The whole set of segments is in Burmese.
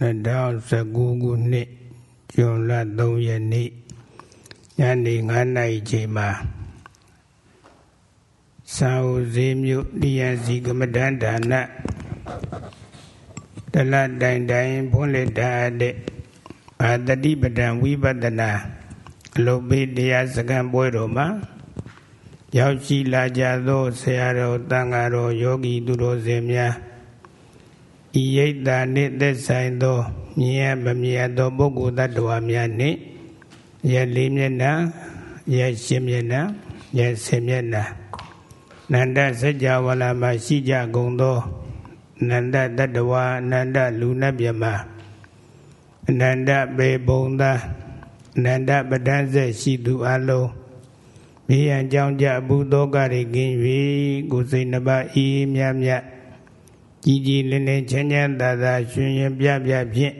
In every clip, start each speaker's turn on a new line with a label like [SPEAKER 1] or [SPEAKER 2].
[SPEAKER 1] 2019ခုနှစ်ဇွန်လ3ရက်နေ့ညနေ9နာရီချိန်မှာစာအုပ်ဈေးမြို့တရားစီကမ္မဋ္ဌာန်းဒါနတလတိုင်တိုင်ဖွင့်လက်ထားတဲ့အာတတိပဒံဝိပဿနာအလုပိတရားစကံပွဲတော်မှာရောက်ရှိလာကြသောဆရာတော်တန်ဃာတော်ယောဂီသူတော်စင်များ ဤရိတ်တာနှင့်သက်ဆိုင်သောမြင်ရမမြင်သောပုဂ္ဂိုလ်တ attva များနှင့်ရလေးမျက်နှာရရှင်းမျက်နှာရဆင်မျက်နှာနန္ဒစัจ java လာမှာရှိကြကုန်သောနန္ဒတ attva အနန္တလူနတ်မြမအနန္တပေပုံသာအနန္တပဒန်းဆက်ရှိသူအလုံးမိယံကြောင့်ကြဘူးသောကရိကင်း၍ကိုယ်စိတ်နှပါအေးမြမြ ကြည်ကြည်လင်းလင်းချမ်းချမ်းသာသာရှင်ရင်ပြပြဖြင့်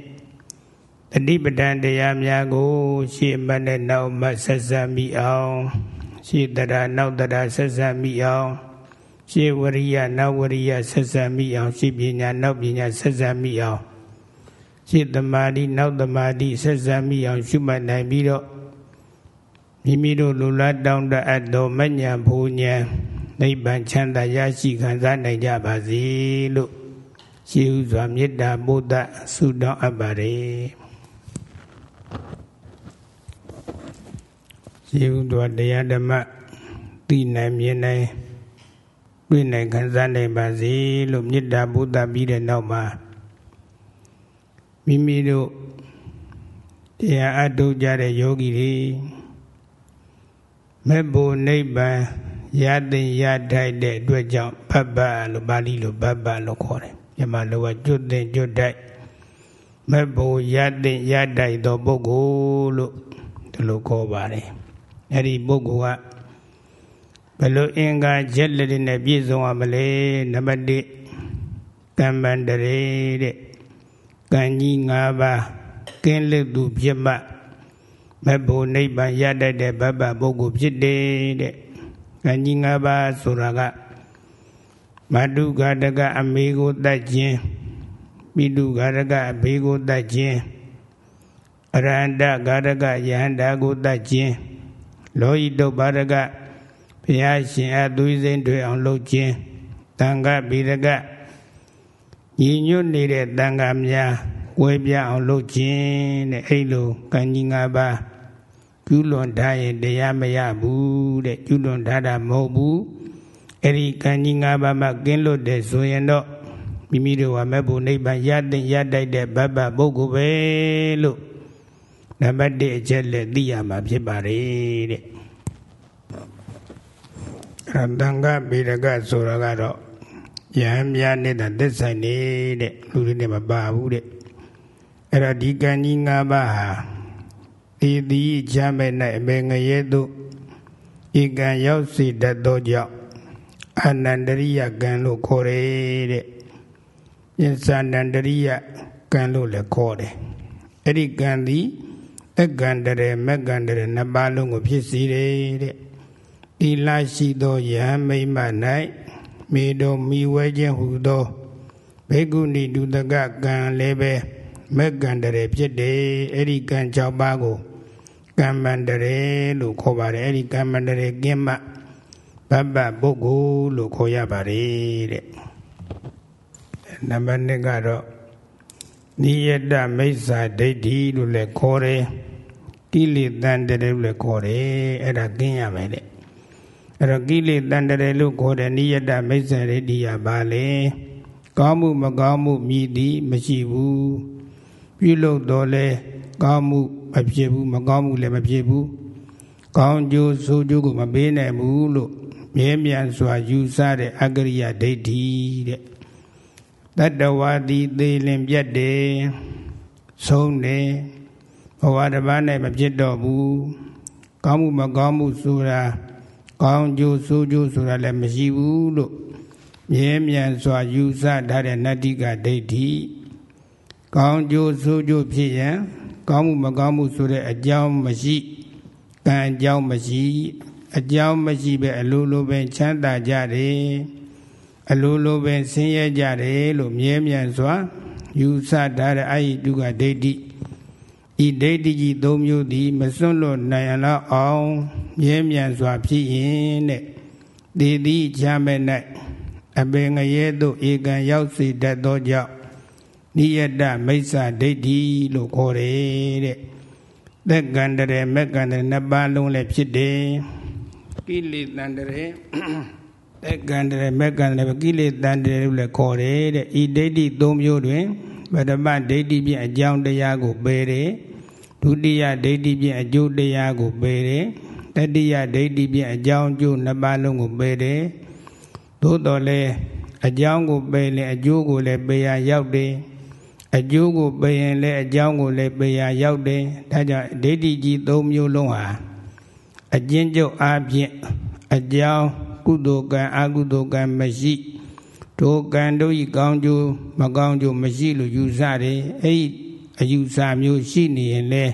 [SPEAKER 1] တတိပဒံတရားများကို ရှေ့မှနဲ့နောက်မှဆက်ဆက်မိအောင်ရှေ့တရားနောက်တရားဆက်ဆက်မိအောင်ရှေ့ဝရိယနောက်ဝရိယဆက်ဆက်မိအောင်ရှေ့ပညာနောက်ပညာဆက်ဆက်မိအောင်ရှေ့သမာဓိနောက်သမာဓိဆက်ဆက်မိအောင်ရှုမှတ်နိုင်ပြီးတော့မိမိတို့လူလားတောင်းတအပ်တော်မညံဘူညံ နိဗ္ဗာန်ချမ်းသာရရှိခံစားနိုင်ကြပါစေလို့ရှိဥစွာမေတ္တာပို့သဆုတောင်းအပ်ပါတယ်ရှိဥစွာတရားဓမ္မသိနိုင်မြင်နိုင်တွေ့နိုင်ခံစားနိုင်ပါစေလို့မေတ္တာပို့သပြီးတဲ့နောက်မှာမိမိတို့တရားအထုတ်ကြတဲ့ယောဂီတွေမဲ့ဘုံနိဗ္ဗာန် ရတဲ့ရထိုက်တဲ့အတွက်ကြောင့်ဘဘလို့ပါဠိလိုဘဘလို့ခေါ်တယ်မြန်မာလိုကကျွတ်တဲ့ကျွတ်တိုက်မဲ့ဘုံရတဲ့ရထိုက်သောပုဂ္ဂိုလ်လို့ဒီလိုခေါ်ပါတယ်အဲ့ဒီပုဂ္ဂိုလ်ကဘယ်လိုအင်္ဂါချက်လက်နဲ့ပြည့်စုံရမလဲနံပါတ်1ကမ္မန္တရေတဲ့ကံကြီး၅ပါးကင်းလွတ်သူဖြစ်မှမဲ့ဘုံနိဗ္ဗာန်ရတတ်တဲ့ဘဘပုဂ္ဂိုလ်ဖြစ်တယ်တဲ့ ကံကြီး၅ပါးဆိုတာကမတုဂတကအမေကိုတတ်ခြင်းပိတုဂရကအဘေကိုတတ်ခြင်းအရဟန္တဂရကယဟန္တာကိုတတ်ခြင်းလောဟိတုဘာရကဘုရားရှင်အသွေးစိမ့်တွေအောင်လုပ်ခြင်းတန်ခဗိရကညီညွတ်နေတဲ့တန်ခါများဝဲပြအောင်လုပ်ခြင်းတဲ့အဲ့လိုကံကြီး၅ပါး ကျူးလွန်ထားရင်တရားမရဘူးတဲ့ကျူးလွန်ထားတာမဟုတ်ဘူးအဲ့ဒီကံကြီး၅ပါးမှကင်းလွတ်တယ်ဆိုရင်တော့မိမိတို့ကမဲ့ဖို့နိဗ္ဗာန်ရတဲ့ရတိုက်တဲ့ဘဘပုဂ္ဂိုလ်ပဲလို့နံပါတ်1အချက်လက်သိရမှာဖြစ်ပါတယ်တဲ့ရတန်ကဗေဒကဆိုတာကတော့ယဟန်မြားနဲ့သက်ဆိုင်နေတဲ့လူတွေနဲ့မပါဘူးတဲ့အဲ့တော့ဒီကံကြီး၅ပါးဟာ ဒီဒီချမ်းမဲ့၌အမေငရဲသို့ဤကံရောက်စေတတ်သောကြောင့်အနန္တရိယကံလို့ခေါ်တယ်တဲ့ပစ္စန္တရိယကံလို့လည်းခေါ်တယ်အဲ့ဒီကံသည်အကန္တရမကန္တရနှစ်ပါးလုံးကိုဖြစ်စေတယ်တဲ့ဤလာရှိသောယဟမိမ့်မ၌မေတော်မိဝဲခြင်းဟူသောဘေကုဏီဒုတကကံလည်းပဲမကန္တရဖြစ်တယ်အဲ့ဒီကံ၆ပါးကို ကမ္မန္တရေလို့ခေါ်ပါတယ်အဲ့ဒီကမ္မန္တရေကင်းမှဘဘပုဂ္ဂိုလ်လို့ခေါ်ရပါတယ်တဲ့နံပါတ်1ကတော့နိယတမိစ္ဆာဒိဋ္ဌိလို့လည်းခေါ်တယ်ကိလေသာတရေလို့လည်းခေါ်တယ်အဲ့ဒါကင်းရမယ်တဲ့အဲ့တော့ကိလေသာတရေလို့ခေါ်တဲ့နိယတမိစ္ဆာဒိဋ္ဌိရပါလေကောင်းမှုမကောင်းမှုမြည်သည်မရှိဘူးပြုလုပ်တော်လဲကောင်းမှု မဖြစ်ဘူးမကောင်းမှုလည်းမဖြစ်ဘူးကောင်းကျိုးဆိုးကျိုးကိုမပေးနိုင်ဘူးလို့မြဲမြံစွာယူဆတဲ့အကရိယဒိဋ္ဌိတဲ့တတ္တဝါတိသေးလင်ပြတ်တယ်ဆုံးတယ်ဘဝတစ်ပါးနဲ့မဖြစ်တော့ဘူးကောင်းမှုမကောင်းမှုဆိုတာကောင်းကျိုးဆိုးကျိုးဆိုတာလည်းမရှိဘူးလို့မြဲမြံစွာယူဆထားတဲ့နတ္တိကဒိဋ္ဌိကောင်းကျိုးဆိုးကျိုးဖြစ်ရင် ကောင်းမှုမကောင်းမှုဆိုတဲ့အကြောင်းမရှိကံအကြောင်းမရှိအကြောင်းမရှိပဲအလိုလိုပဲချမ်းသာကြတယ်အလိုလိုပဲဆင်းရဲကြတယ်လို့မြဲမြံစွာယူဆထားတဲ့အာဟိတုကဒိဋ္ဌိဤဒိဋ္ဌိကြီး၃မျိုးသည်မစွန့်လွတ်နိုင်အောင်အောင်မြဲမြံစွာဖြစ်ရင်တဲ့ဒီသည်ချမ်းမဲ့၌အပင်ငရဲသို့ဧကံရောက်စေတတ်သောကြောင့် နိယတမိစ္ဆာဒိဋ္ဌိလို့ခေါ်တယ်တဲ့သက်ကန္တရေမက်ကန္တရေနှစ်ပါးလုံးလည်းဖြစ်တယ်ကိလေသန္တရေသက်ကန္တရေမက်ကန္တရေကိလေသန္တရေလို့လည်းခေါ်တယ်တဲ့ဤဒိဋ္ဌိ၃မျိုးတွင်ပထမဒိဋ္ဌိဖြင့်အကြောင်းတရားကိုပယ်တယ်ဒုတိယဒိဋ္ဌိဖြင့်အကျိုးတရားကိုပယ်တယ်တတိယဒိဋ္ဌိဖြင့်အကြောင်းအကျိုးနှစ်ပါးလုံးကိုပယ်တယ်သို့တော်လည်းအကြောင်းကိုပယ်ရင်အကျိုးကိုလည်းပယ်ရရောက်တယ် အကျိုးကိုပယ်ရင်လည်းအကြောင်းကိုလည်းပယ်ရရောက်တယ်ဒါကြောင့်ဒိဋ္ဌိကြီး၃မျိုးလုံးဟာအကျဉ်းချုပ်အားဖြင့်အကြောင်းကုသိုလ်ကံအကုသိုလ်ကံမရှိဒုကံတို့ဤကောင်းကျိုးမကောင်းကျိုးမရှိလို့ယူဆတယ်အဲ့ဒီအယူဆမျိုးရှိနေရင်လဲ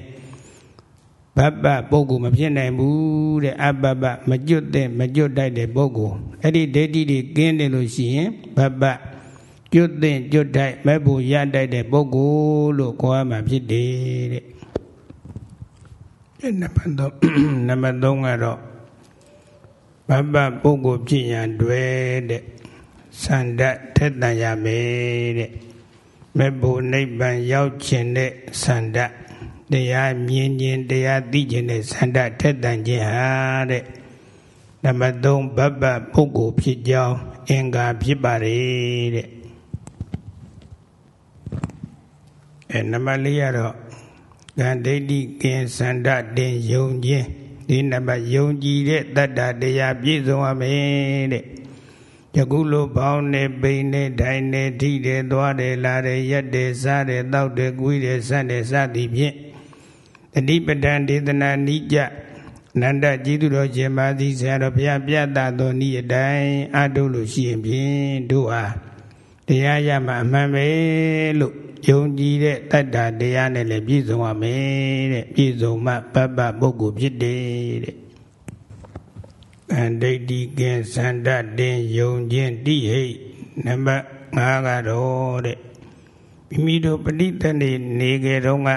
[SPEAKER 1] ဘဘပုဂ္ဂိုလ်မဖြစ်နိုင်ဘူးတဲ့အဘဘမကျွတ်တဲ့မကျွတ်တိုက်တဲ့ပုဂ္ဂိုလ်အဲ့ဒီဒိဋ္ဌိတွေကင်းတယ်လို့ရှိရင်ဘဘ ကျွတ်တဲ့ကျွတ်တိုက်မဲ့ဖို့ရတိုက်တဲ့ပုဂ္ဂိုလ်လို့ခေါ်ရမှာဖြစ်တယ်တဲ့နံပါတ်3နံပါတ်3ကတော့ဘဘပုဂ္ဂိုလ်ဖြစ်ရန်တွေ့တဲ့စန္ဒထက်တန်ရမယ်တဲ့မဲ့ဖို့နိဗ္ဗာန်ရောက်ခြင်းတဲ့စန္ဒတရားမြင်ခြင်းတရားသိခြင်းတဲ့စန္ဒထက်တန်ခြင်းဟာတဲ့နံပါတ်3ဘဘပုဂ္ဂိုလ်ဖြစ်ကြောင်းအင်္ဂါဖြစ်ပါလေတဲ့ အဲနံပါတ်4ကတော့ကံဒိဋ္ဌိကင်စန္ဒတင်ယုံခြင်းဒီနံပါတ်ယုံကြည်တဲ့တတ္တတရားပြည့်စုံရမယ်တဲ့ယခုလိုဘောင်းနဲ့ပိန်နဲ့ဒိုင်နဲ့ထိတယ်သွားတယ်လာတယ်ရက်တယ်စားတယ်တောက်တယ်ကွေးတယ်ဆတ်တယ်စသည်ဖြင့်တတိပဒံဒေသနာနိကြနန္ဒကျေးဇူးတော်ရှင်ပါသည်ဆရာတော်ဘုရားပြတတ်သောဤအတိုင်းအတုလို့ရှိရင်ဖြင့်တို့ဟာတရားရမှအမှန်ပဲလို့ ယုံကြည်တဲ့တတ္တာတရားနဲ့လည်းပြည့်စုံရမယ်တဲ့ပြည့်စုံမှပပ္ပပုဂ္ဂိုလ်ဖြစ်တယ်တဲ့။အဒိဋ္ဌိကင်သန္တတင်ယုံခြင်းတိဟိနံပါတ်5ကတော့တဲ့မိမိတို့ပဋိသန္ဓေနေကြတော့က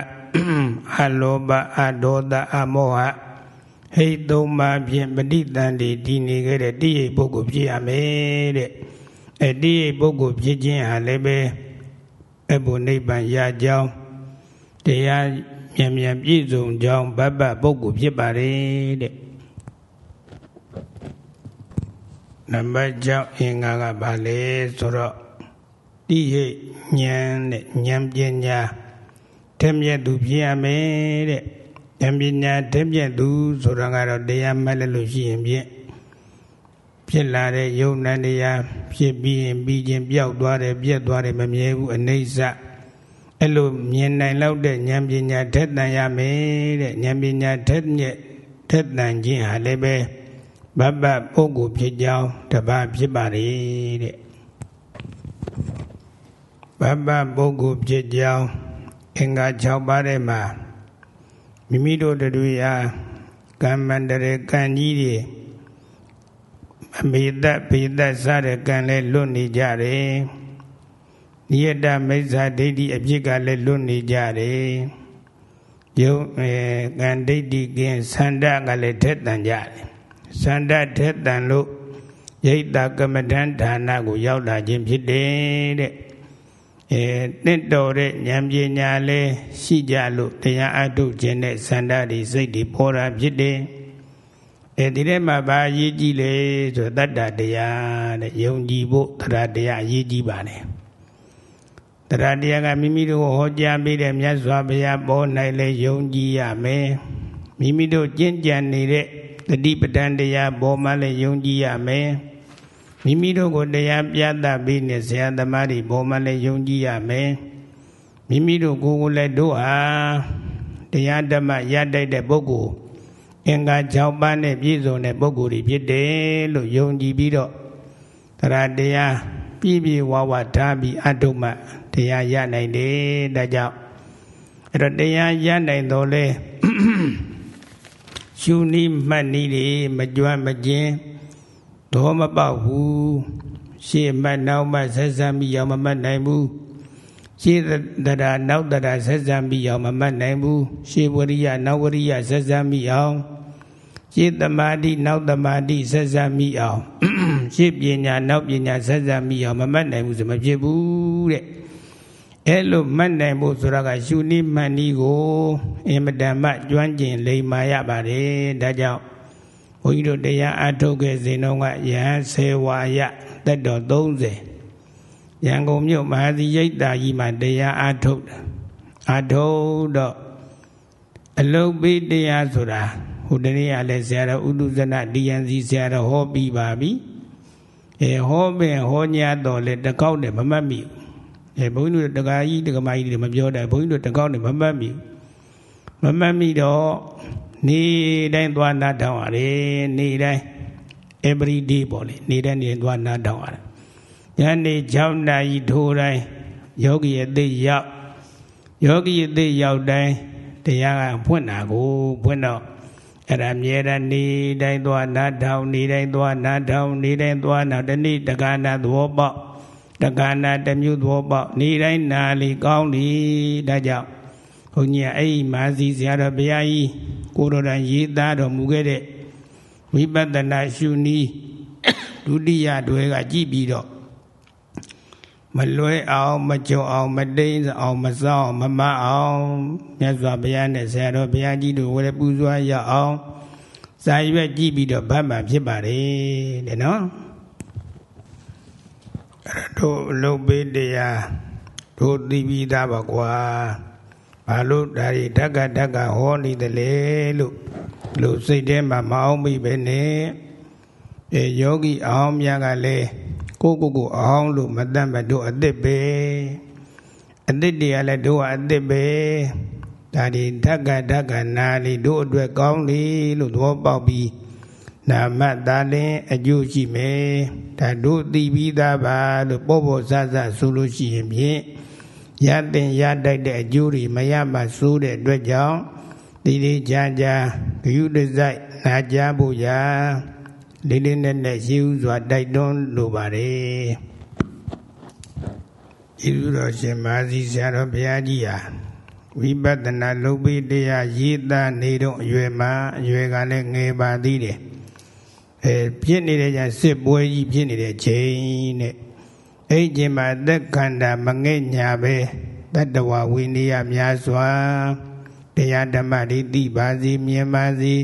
[SPEAKER 1] အလောဘအဒေါသအမောဟဟိတ်သုံးပါးဖြင့်ပဋိသန္ဓေတည်နေကြတဲ့တိဟိပုဂ္ဂိုလ်ဖြစ်ရမယ်တဲ့။အဲတိဟိပုဂ္ဂိုလ်ဖြစ်ခြင်းဟာလည်းပဲ အဘုနိဗ္ဗာန်ရကြောင်းတရားမြန်မြန်ပြည့်စုံကြောင်းဗဗ္ဗပုဂ္ဂိုလ်ဖြစ်ပါတယ်တဲ့နံပါတ်6အင်္ဂါကဘာလဲဆိုတော့တိဟိဉာဏ်နဲ့ဉာဏ်ပညာတမြတ်သူဖြစ်ရမယ်တဲ့ဉာဏ်ပညာတမြတ်သူဆိုတာကတော့တရားမှတ်လို့ရှိရင်ဖြင့် ဖြစ်လာတဲ့ယုံနံတရားဖြစ်ပြီးရင်ပြီးချင်းပျောက်သွားတယ်ပြက်သွားတယ်မမြဲဘူးအနိစ္စအဲ့လိုမြင်နိုင်လောက်တဲ့ဉာဏ်ပညာထက်တန်ရမယ်တဲ့ဉာဏ်ပညာထက်မြက်ထက်တန်ခြင်းဟာလည်းပဲဘဘပုဂ္ဂိုလ်ဖြစ်ကြောင်းတပါဖြစ်ပါလေတဲ့ဘဘပုဂ္ဂိုလ်ဖြစ်ကြောင်းအင်္ဂါ6ပါးထဲမှာမိမိတို့တို့ရာကမ္မန္တရေကံကြီးတွေ အမေတ္တဘေတ္တစတဲ့ကံလည်းလွတ်နေကြတယ်နိယတမိစ္ဆာဒိဋ္ဌိအဖြစ်ကလည်းလွတ်နေကြတယ်ယုံအဲကံဒိဋ္ဌိကင်းသန္တကလည်းထက်တန်ကြတယ်သန္တထက်တန်လို့ယိတကမ္မဋ္ဌာန်းဌာနကိုရောက်လာခြင်းဖြစ်တယ်တဲ့အဲတင့်တော်တဲ့ဉာဏ်ပညာလည်းရှိကြလို့တရားအထုတ်ခြင်းနဲ့သန္တတွေစိတ်တွေပေါ်တာဖြစ်တယ် အဲဒီထဲမှာဘာအရေးကြီးလဲဆိုတတ္တတရားတဲ့ယုံကြည်ဖို့တရားတရားအရေးကြီးပါတယ်တရားတရားကမိမိတို့ဟောကြားပေးတဲ့မြတ်စွာဘုရားပေါ်၌လဲယုံကြည်ရမယ်မိမိတို့ကျင့်ကြံနေတဲ့တတိပဒံတရားပေါ်မှာလဲယုံကြည်ရမယ်မိမိတို့ကိုတရားပြသပေးနေဆရာသမားတွေပေါ်မှာလဲယုံကြည်ရမယ်မိမိတို့ကိုယ်ကိုလည်းတို့ဟာတရားဓမ္မရတတ်တဲ့ပုဂ္ဂိုလ် အင်္ဂါ6ပါးနဲ့ပြည့်စုံတဲ့ပုဂ္ဂိုလ်တွေဖြစ်တယ်လို့ယုံကြည်ပြီးတော့တရားတရားပြည့်ပြည့်ဝဝထားပြီးအတုမတရားရနိုင်တယ်ဒါကြောင့်အဲ့တော့တရားရနိုင်တော့လဲရှုနီးမှတ်နီးတွေမကြွမကျင်တော့မပေါက်ဘူးရှေ့မှတ်နောက်မှဆက်ဆက်ပြီးရောက်မမှတ်နိုင်ဘူးရှေးတရားနောက်တရားဆက်ဆံပြီးအောင်မမှတ်နိုင်ဘူးရှေးဝရိယနောက်ဝရိယဆက်ဆံပြီးအောင် ရှေးသမာဓိနောက်သမာဓိဆက်ဆံပြီးအောင်ရှေးပညာနောက်ပညာဆက်ဆံပြီးအောင်မမှတ်နိုင်ဘူးဆိုမဖြစ်ဘူးတဲ့အဲ့လိုမှတ်နိုင်ဖို့ဆိုတာကရှုနည်းမှန်နည်းကိုအင်မတန်မှကျွမ်းကျင်လိမ္မာရပါတယ်ဒါကြောင့်ဘုန်းကြီးတို့တရားအထုတ်ခဲ့စဉ်တော့ကယဟန်ဆေဝါယတက်တော်30ရန်ကုန်မြို့မဟာသီရိတ်တာကြီးမှာတရားအထုတ်အထုတ်တော့အလုတ်ပိတရားဆိုတာ ဟိုတနေ့ကလည်းဆရာတော်ဥဒုဇနဒီယန်စီဆရာတော်ဟောပြီးပါပြီအဲဟောပင်ဟောညာတော်လေတကောက်နဲ့မမှတ်မိအဲဘုန်းကြီးတို့တကာကြီးတကမာကြီးတွေမပြောတယ်ဘုန်းကြီးတို့တကောက်နဲ့မမှတ်မိမမှတ်မိတော့နေတိုင်းသွားနာထောင်ရတယ်နေတိုင်း every day ပေါ့လေနေတိုင်းနေသွားနာထောင်ရတယ်ညနေ6နာရီထိုးတိုင်းယောဂီအသိရောက်ယောဂီအသိရောက်တိုင်းတရားကဖွင့်တာကိုဖွင့်တော့ အဲ့ဒါမြဲတမ်းနေတိုင်းသွားနာထောင်နေတိုင်းသွားနာထောင်နေတိုင်းသွားနာတနေ့တက္ကနာသဘောပေါက်တက္ကနာတမျိုးသဘောပေါက်နေတိုင်းနာလီကောင်းလီဒါကြောင့်ဘုန်းကြီးအဲ့ဒီမာစီဆရာတော်ဘုရားကြီးကိုတော်တိုင်ရေးသားတော်မူခဲ့တဲ့ဝိပဿနာရှုနည်းဒုတိယတွေကကြည့်ပြီးတော့ မလွဲအောင်မကြုံအောင်မတိန်အောင်မစောင်းမမအောင်မြတ်စွာဘုရားနဲ့ဆရာတော်ဘုရားကြီးတို့ဝယ်ပူဇော်ရအောင်စာရွက်ကြည့်ပြီးတော့ဗတ်မှဖြစ်ပါတယ်တဲ့နော်အဲ့တို့အလုပ်ပေးတရားတို့သိပြီးသားပါကွာဘာလို့ဒါရီဓက္ကဓက္ကဟောနေတယ်လေလို့လို့စိတ်ထဲမှာမအောင်မိပဲနဲ့အဲယောဂီအောင်မြတ်ကလည်း ကိုကိုကိုအောင်လို့မတတ်မတို့အစ်စ်ပဲအစ်စ်တွေကလည်းတို့ကအစ်စ်ပဲဒါဒီဓက္ကဓက္ကနာလီတို့အတွက်ကောင်းလေလို့သဘောပေါက်ပြီးနာမသာလင်အကျိုးရှိမယ်ဒါတို့သိပြီးသားပါလို့ပေါ့ပေါ့ဆဆဆိုလို့ရှိရင်ဖြင့်ရတဲ့ရတိုက်တဲ့အကျိုးတွေမရမှစိုးတဲ့အတွက်ကြောင့်ဒီလေးကြာကြာဂယုတစိုက်နာကြဖို့ရာ လေးလေးနက်နက်ရှိဥစွာတိုက်တွန်းလိုပါတယ်ဤလိုတော်ရှင်မာဇီဆရာတော်ဘုရားကြီးဟာဝိပဿနာလုပ်ပြီးတရားရေးသားနေတော့အရွယ်မှာအရွယ်ကလည်းငယ်ပါသေးတယ်အဲဖြစ်နေတဲ့ကြစစ်ပွဲကြီးဖြစ်နေတဲ့ချိန်နဲ့အဲ့ဒီမှာသက်ခန္ဓာမငဲ့ညာပဲတတ္တဝဝိနည်းများစွာတရားဓမ္မတွေသိပါစေမြင်ပါစေ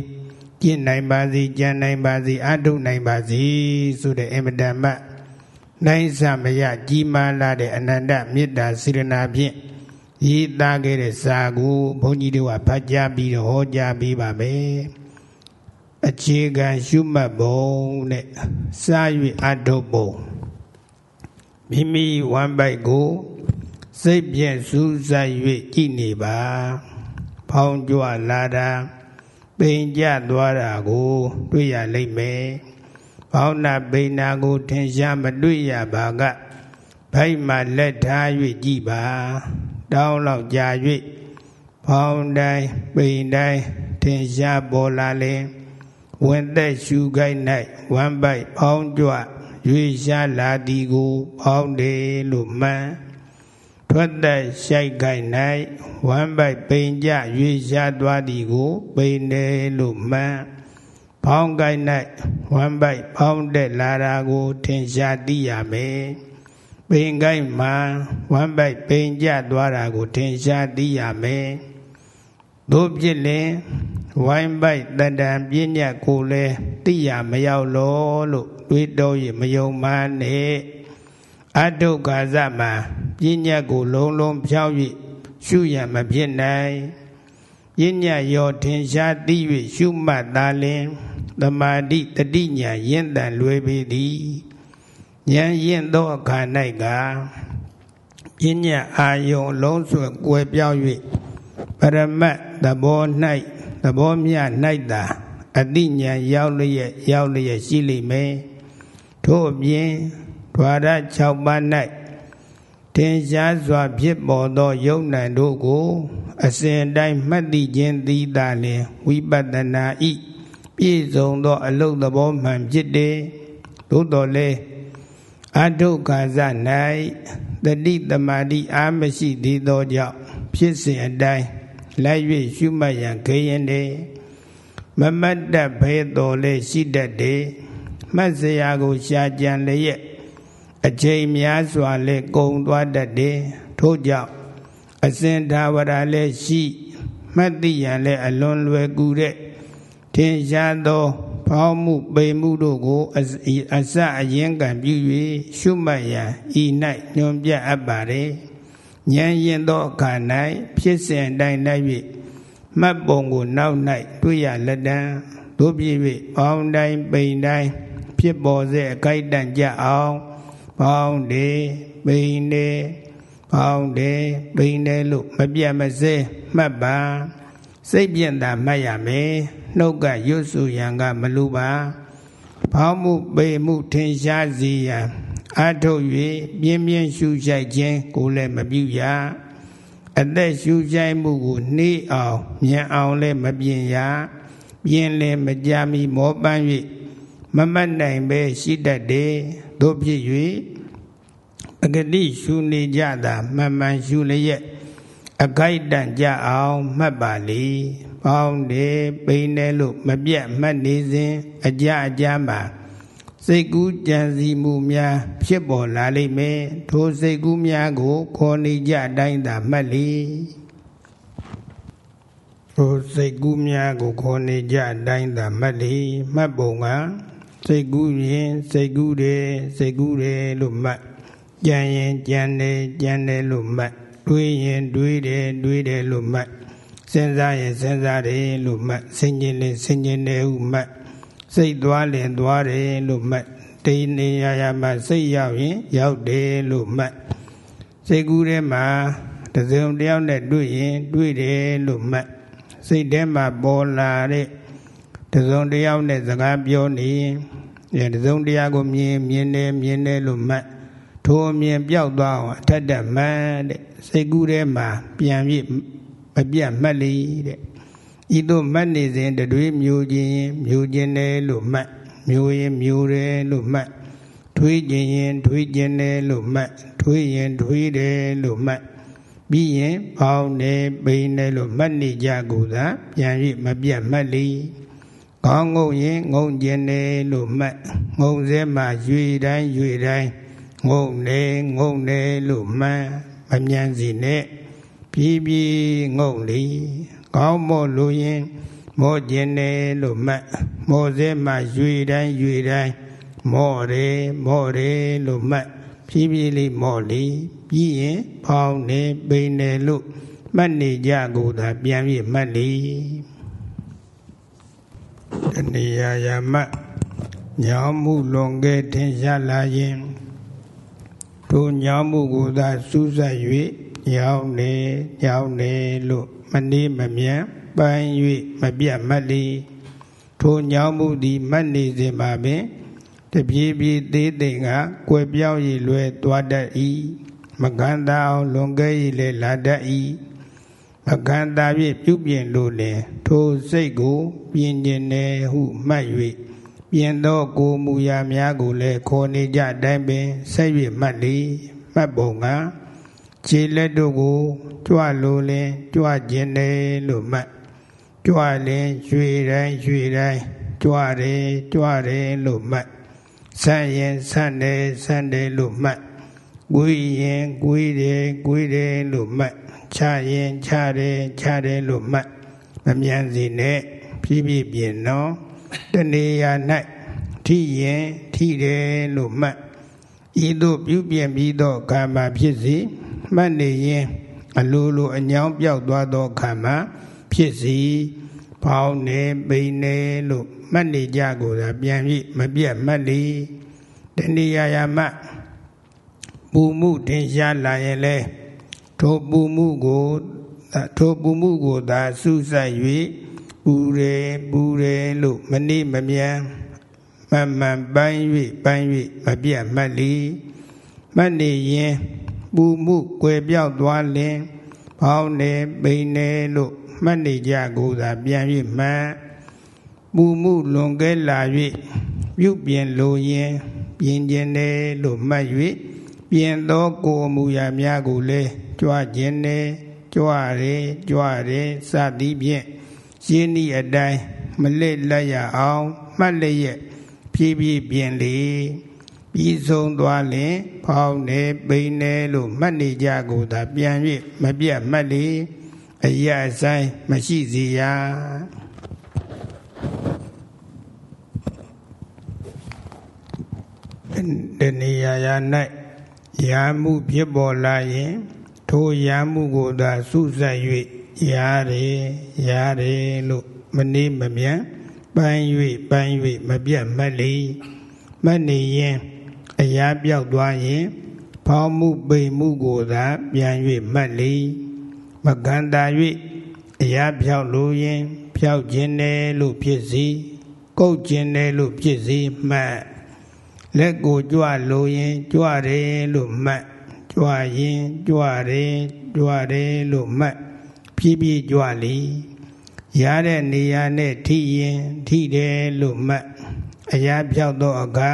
[SPEAKER 1] ကျင့်နိုင်ပါစေကြံနိုင်ပါစေအထုတ်နိုင်ပါစေဆိုတဲ့အင်မတန်မှနိုင်စမရကြီးမားလာတဲ့အနန္တမေတ္တာစေရနာဖြင့်ရေးသားခဲ့တဲ့စာကိုဘုန်းကြီးတို့ကဖတ်ကြားပြီးတော့ဟောကြားပေးပါမယ်အခြေခံရှုမှတ်ပုံနဲ့စာ၍အထုတ်ပုံမိမိဝမ်းပိုက်ကိုစိတ်ပြည့်စူးစိုက်၍ကြည်နေပါ ဖောင်းကြွလာတာ ပိန်ကြသွားတာကို တွေ့ရလိမ့်မယ်။ဘောင်းနာပိန်နာကိုထင်ရှားမတွေ့ရပါကဗိုက်မှလက်ထား၍ကြည်ပါတောင်းလောက်ကြာ၍ဖောင်းတိုင်းပိန်တိုင်းထင်ရှားပေါ်လာလင်ဝင်သက်ရှူခိုက်၌ဝမ်းပိုက်ဖောင်းကြွရွေရှားလာသည်ကိုဖောင်းတယ်လို့မှန်း ထွက်သက်ရှိုက်ခိုက်၌ဝမ်းပိုက်ပိန်ကြရွေရှားသွားသည်ကိုပိန်တယ်လို့မှန်းဖောင်းကိုက်၌ဝမ်းပိုက်ဖောင်းတက်လာတာကိုထင်ရှားသိရမယ်ပိန်ကိုက်မှာဝမ်းပိုက်ပိန်ကြသွားတာကိုထင်ရှားသိရမယ်တို့ဖြစ်လင်ဝိုင်းပိုက်တတံပြည့်ညတ်ကိုလည်းသိရမရောက်လို့လို့တွေးတော့ရမယုံမှန်းနဲ့ အတုကာဇမှာပြဉ္ညာကိုလုံးလုံးဖြောင်း၍ရှုရမဖြစ်နိုင်ပြဉ္ညာရောထင်ရှားသိ၍ရှုမှတ်သာလင်သမာဓိတတိညာရင့်တန်လွယ်ပေသည်ဉာဏ်ရင့်သောအခါ၌ကပြဉ္ညာအာယုံလုံးစွဲကွယ်ပြောင်း၍ပရမတ်သဘော၌သဘောမြ၌သာအတိညာရောက်လျက်ရောက်လျက်ရှိလိမ့်မယ်ထို့အပြင် ဓဝရ6ပါး၌တင်ရှားစွာဖြစ်ပေါ်သောယုံ nant တို့ကို အစဉ်တိုင်းမှတ်သိခြင်းသီးသာလျင်ဝိပဿနာဤပြည့်စုံသောအလုတ်သဘောမှန်ဖြစ်တယ်သို့တော်လည်းအထုခါစ၌တတိတမာတိအာမရှိသေးသောကြောင့်ဖြစ်စဉ်အတိုင်းလိုက်၍ရှုမှတ်ရန်ခေရင်တည်းမမတ်တဘဲတော်လည်းရှိတတ်တယ်မှတ်စရာကိုရှားကြံလျက် အချိန်များစွာလည်းကုံသွားတတ်တယ်ထို့ကြောင့်အစဉ်သာဝရလည်းရှိမှတ်သိရန်လည်းအလွန်လွယ်ကူတဲ့ထင်ရှားသောဖောင်းမှုပိန်မှုတို့ကိုအစအရင်ကံပြု၍ရှုမှတ်ရန်ဤ၌ညွန်ပြအပ်ပါれဉာဏ်ရင်သောအခါ၌ဖြစ်စဉ်တိုင်း၌၍မှတ်ပုံကိုနောက်၌တွေ့ရလက်တံတို့ပြည့်၍ပေါင်းတိုင်းပိန်တိုင်းဖြစ်ပေါ်စေအခိုက်တန့်ကြအောင် ပေါင်းတယ်ပိန်တယ်ပေါင်းတယ်ပိန်တယ်လို့မပြတ်မစဲမှတ်ပါစိတ်ပြင့်တာမှတ်ရမယ်နှုတ်ကရွတ်ဆိုရန်ကမလိုပါဘောင်းမှုပေမှုထင်ရှားစေရန်အထုတ်၍ပြင်းပြင်းရှုရှိုက်ခြင်းကိုလည်းမပြုရအသက်ရှုရှိုက်မှုကိုနှေးအောင်မြန်အောင်လည်းမပြင်းရပြင်းလည်းမကြမီမောပန်း၍မမတ်နိုင်ပဲရှိတတ်တယ် တို့ဖြစ်၍အဂတိရှုနေကြတာမှန်မှန်ရှုလျက်အခိုက်တန့်ကြအောင်မှတ်ပါလေပေါင်းတယ်ပိန်တယ်လို့မပြတ်မှတ်နေစဉ်အကြအကြမှာစိတ်ကူးကြံစီမှုများ ဖြစ်ပေါ်လာလိမ့်မယ်ထိုစိတ်ကူးများကိုခေါ်နေကြတိုင်းသာမှတ်လေထိုစိတ်ကူးများကိုခေါ်နေကြတိုင်းသာမှတ်လေမှတ်ပုံက စိတ်ကူးရင်စိတ်ကူးတယ်စိတ်ကူးတယ်လို့မှတ်ကြံရင်ကြံတယ်ကြံတယ်လို့မှတ်တွေးရင်တွေးတယ်တွေးတယ်လို့မှတ်စဉ်းစားရင်စဉ်းစားတယ်လို့မှတ်ဆင်ញင်ရင်ဆင်ញင်တယ်ဟုမှတ်စိတ်သွားရင်သွားတယ်လို့မှတ်တိနေရရမှာစိတ်ရောက်ရင်ရောက်တယ်လို့မှတ်စိတ်ကူးထဲမှာတစုံတယောက်နဲ့တွေ့ရင်တွေ့တယ်လို့မှတ်စိတ်ထဲမှာပေါ်လာတဲ့ တစုံတယောက်နဲ့စကားပြောနေရင်တစုံတရာကိုမြင်မြင်တယ်မြင်တယ်လို့မှတ်ထိုအမြင်ပြောက်သွားအောင်အထက်တက်မှန်တဲ့စိတ်ကူးထဲမှာပြန်ပြီးမပြတ်မှတ်လေတဲ့ဤသို့မှတ်နေစဉ်တတွေးမျိုးချင်းမျိုးချင်းတယ်လို့မှတ်မျိုးရင်မျိုးတယ်လို့မှတ်ထွေးခြင်းရင်ထွေးခြင်းတယ်လို့မှတ်ထွေးရင်ထွေးတယ်လို့မှတ်ပြီးရင်ပေါင်းနေပိန်တယ်လို့မှတ်နေကြကုန်သာပြန်ပြီးမပြတ်မှတ်လေ ကောင်းငုံရင်ငုံခြင်းတယ်လို့မှတ်ငုံစဲမှာရွေတိုင်းရွေတိုင်းငုံနေငုံနေလို့မှန်မမြန်စီနဲ့ပြေးပြေးငုံလေကောင်းမို့လို့ရင်မောကျင်တယ်လို့မှတ်မောစဲမှာရွေတိုင်းရွေတိုင်းမောတယ်မောတယ်လို့မှတ်ဖြည်းဖြည်းလေးမောလေပြီးရင်ဖောင်းနေပိန်တယ်လို့မှတ်နေကြကိုသာပြန်ပြီးမှတ်လေ တဏှာယာမညောင်းမှုလွန်ကဲထင်ရှားလာရင်ထိုညောင်းမှုကိုသာစူးစိုက်၍ညောင်းနေညောင်းနေလို့မနေမမြန်ပန်း၍မပြတ်မတ်လီထိုညောင်းမှုသည်မတ်နေစဉ်မှာပင်တပြေးပြေးသေးသိမ်ကကွယ်ပြောင်းရည်လွယ်သွားတတ်၏မကန်တာအောင်လွန်ကဲရည်လေလာတတ်၏ မကန်တာဖြင့်ပြုပြင်လို့လင်ထိုစိတ်ကိုပြင်ကျင်တယ်ဟုမှတ်၍ပြင်သောကိုမူရာများကိုလည်းခေါ်နေကြတိုင်းပင်ဆက်၍မှတ်လေမှတ်ပုံကခြေလက်တို့ကိုကြွလိုလင်ကြွခြင်းတယ်လို့မှတ်ကြွလင်ရွှေတိုင်းရွှေတိုင်းကြွတယ်ကြွတယ်လို့မှတ်ဆန့်ရင်ဆန့်တယ်ဆန့်တယ်လို့မှတ်ကွေးရင်ကွေးတယ်ကွေးတယ်လို့မှတ် ချရင်ချတယ်ချတယ်လို့မှတ်မမြန်စီနဲ့ဖြည်းဖြည်းပြင်နော်တနေရာ၌ထိရင်ထိတယ်လို့မှတ်ဤသို့ပြုပြင်ပြီးသောကာမဖြစ်စီမှတ်နေရင်အလိုလိုအညောင်းပြောက်သွားသောခါမှာဖြစ်စီပေါင်းနေပိန်နေလို့မှတ်နေကြကိုသာပြန်ပြီးမပြတ်မှတ်လေတဏှာယာမပူမှုထင်ရှားလာရင်လဲ ထိုပူမှုကိုထိုပူမှုကိုသာစူးစိုက်၍ပူရဲပူရဲလို့မနေမမြန်မှန်မှန်ပိုင်း၍ပိုင်း၍မပြတ်မှတ်လေမှတ်နေရင်ပူမှုကွယ်ပြောက်သွားလင်ပေါင်းနေပိန်နေလို့မှတ်နေကြကိုသာပြန်၍မှန်ပူမှုလွန်ကဲလာ၍ပြုပြင်လိုရင်ပြင်ခြင်းတယ်လို့မှတ်၍ပြင်သောကိုယ်မူရာများကိုလည်း ကြွခြင်းတယ်ကြွရဲကြွရဲစသည်ဖြင့်ရှင်းဤအတိုင်းမလစ်လက်ရအောင်မှတ်လျက်ဖြည်းဖြည်းပြင်လေပြီးဆုံးသွားလင် ဖောင်းနေပိန်နေလို့မှတ်နေကြကိုသာပြန်၍မပြတ်မှတ်လေအရာဆိုင်မရှိစေရတဏှာယာ၌ယာမှုဖြစ်ပေါ်လာရင် ထိုယာမှုကိုသာစုစပ်၍ရတယ်ရတယ်လို့မနေမမြန်ပိုင်း၍ပိုင်း၍မပြတ်မှတ်လေမှတ်နေရင်အရာပြောက်သွားရင်ဖောင်းမှုပိန်မှုကိုသာပြန်၍မှတ်လေမကန်တာ၍အရာဖြောက်လို့ရင် ဖြောက်ခြင်းတယ်လို့ဖြစ်စီကုတ်ခြင်းတယ်လို့ဖြစ်စီမှတ်လက်ကိုကြွလို့ရင်ကြွတယ်လို့မှတ် ကြွရင်ကြွတယ်ကြွတယ်လို့မှတ်ဖြည်းဖြည်းကြွလေရတဲ့နေရာနဲ့ထိရင်ထိတယ်လို့မှတ်အရာဖြောက်သောအခါ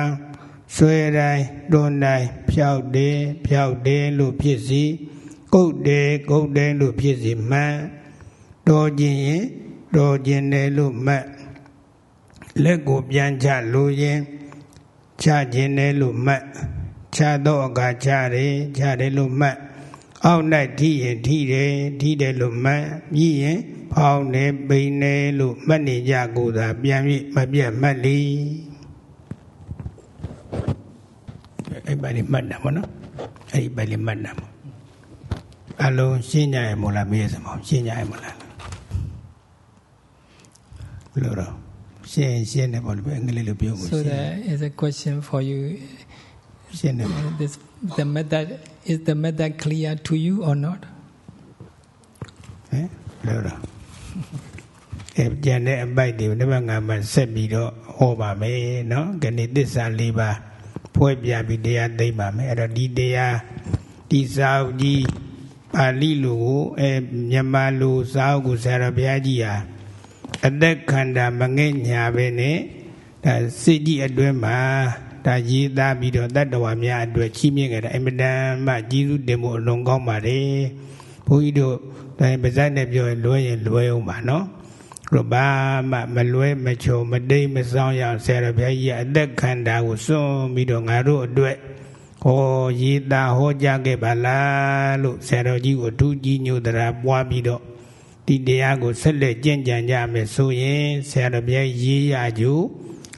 [SPEAKER 1] ဆွဲတိုင်းတွန်းတိုင်းဖြောက်တယ်ဖြောက်တယ်လို့ဖြစ်စီကုတ်တယ်ကုတ်တယ်လို့ဖြစ်စီမှန်တော်ခြင်းရင်တော်ခြင်းတယ်လို့မှတ်လက်ကိုပြန်ချလို့ရင်ချခြင်းတယ်လို့မှတ် ချတော့အခါချတယ်ချတယ်လို့မှတ်အောက်၌ထိရင်ထိတယ်ထိတယ်လို့မှတ်ပြီးရင်ဖောင်းနေပိန်နေလို့မှတ်နေကြကိုသာပြန်ပြီးမပြတ်မှတ်လိအဲ့ပါလိမှတ်တာဗောနော်အဲ့ဒီပါလိမှတ်တာဗောအလုံးရှင်းကြရမို့လားမေးစမောရှင်းကြရမို့လားဘယ်လိုတော့ရှင်းရှင်းတယ်ဗောလေအင်္ဂလိပ်လိုပြောကိုရှ
[SPEAKER 2] So
[SPEAKER 1] င်း
[SPEAKER 2] there is a question for you.
[SPEAKER 1] ရှင်းတယ်ဗော
[SPEAKER 2] This the method is the method clear to you or not?
[SPEAKER 1] ဟမ်ဘယ်လိုတော့အဲကျန်တဲ့အပိုက်တွေနံပါတ်5မှာဆက်ပြီးတော့ဟောပါမယ်နော်ခဏသစ္စာ၄ပါးဖွဲ့ပြပြီးတရားသိမ့်ပါမယ်အဲ့တော့ဒီတရားဒီစာအုပ်ကြီးပါဠိလိုကိုအဲမြန်မာလိုစာအုပ်ကိုဆရာတော်ဘုရားကြီးဟာအသက်ခန္ဓာမငဲ့ညာပဲနဲ့ဒါစိတ်ကြီးအတွင်းမှာ ဒါရေးသားပြီးတော့တတ္တဝါများအတွက်ချီးမြှင့်ကြတာအင်မတန်မှကြီးစုတင်ဖို့အလွန်ကောင်းပါတယ်ဘုန်းကြီးတို့ဒါပါဇက်နဲ့ပြောရင်လွဲရင်လွဲအောင်ပါနော်တို့ဘာမှမလွဲမချုံမတိမ်မဆောင်ရအောင်ဆရာတော်ဘုရားကြီးအသက်ခန္ဓာကိုစွန့်ပြီးတော့ငါတို့အတွက်ဟောရေးသားဟောကြားခဲ့ပါလားလို့ဆရာတော်ကြီးကိုအထူးကြီးညိုတရားပွားပြီးတော့ဒီတရားကိုဆက်လက်ကျင့်ကြံကြမယ်ဆိုရင်ဆရာတော်ဘုရားရေးရကြ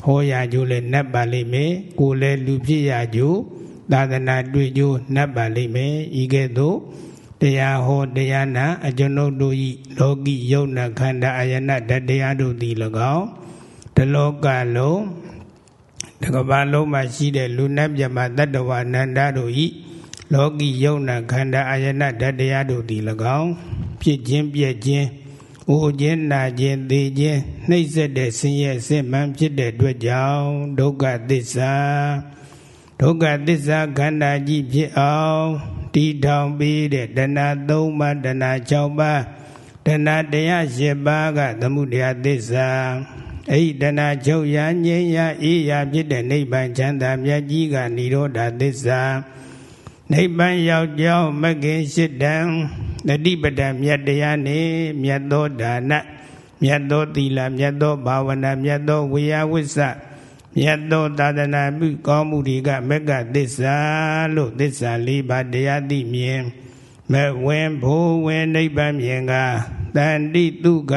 [SPEAKER 1] ဟောရကြလည်းနှက်ပါလိမ့်မယ်ကိုယ်လည်းလူဖြစ်ရကြသာသနာတွေ့ကြနှက်ပါလိမ့်မယ်ဤကဲ့သို့တရားဟောတရားနာအကျွန်ုပ်တို့ဤလောကီယုံနာခန္ဓာအာယနာဓာတ်တရားတို့သည်၎င်းတလောကလုံးတကဘာလုံးမှာရှိတဲ့လူနတ်မြတ်တတ္တဝါနန္ဒတို့ဤလောကီယုံနာခန္ဓာအာယနာဓာတ်တရားတို့သည်၎င်းဖြစ်ခြင်းပြည့်ခြင်း အိုခြင်းနာခြင်းသိခြင်းနှိမ့်ဆက်တဲ့ဆင်းရဲအစစ်မှန်ဖြစ်တဲ့အတွက်ကြောင့်ဒုက္ခသစ္စာဒုက္ခသစ္စာခန္ဓာကြီးဖြစ်အောင်တည်ထောင်ပြီးတဲ့တဏှာ၃ပါးတဏှာ၆ပါးတဏှာတရား၈ပါးကသမှုတရားသစ္စာအဲ့ဒီတဏှာချုပ်ရာငြိမ်းရာအေးရာဖြစ်တဲ့နိဗ္ဗာန်ချမ်းသာမြတ်ကြီးကនិရောဓသစ္စာ နိဗ္ဗာန်ရောက်ကြောင်းမဂ္ဂင်၈တံတတိပဒံမြတ်တရားနှင့်မြတ်သောဒါနမြတ်သောသီလမြတ်သောဘာဝနာမြတ်သောဝေယဝိစ္စမြတ်သောသာသနာမှုကောင်းမှုတွေကမက္ကသစ္စာလို့သစ္စာ၄ပါးတရားသိမြင်မဝင်ဘိုးဝင်နိဗ္ဗာန်မြင်ကတန်တိတုခ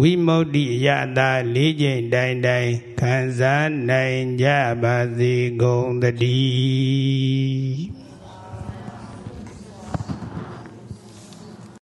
[SPEAKER 1] ဝိမု ക്തി အယတာလေးချိန်တိုင်တိုင်ခံစားနိုင်ကြပါစေကုန်သတည်း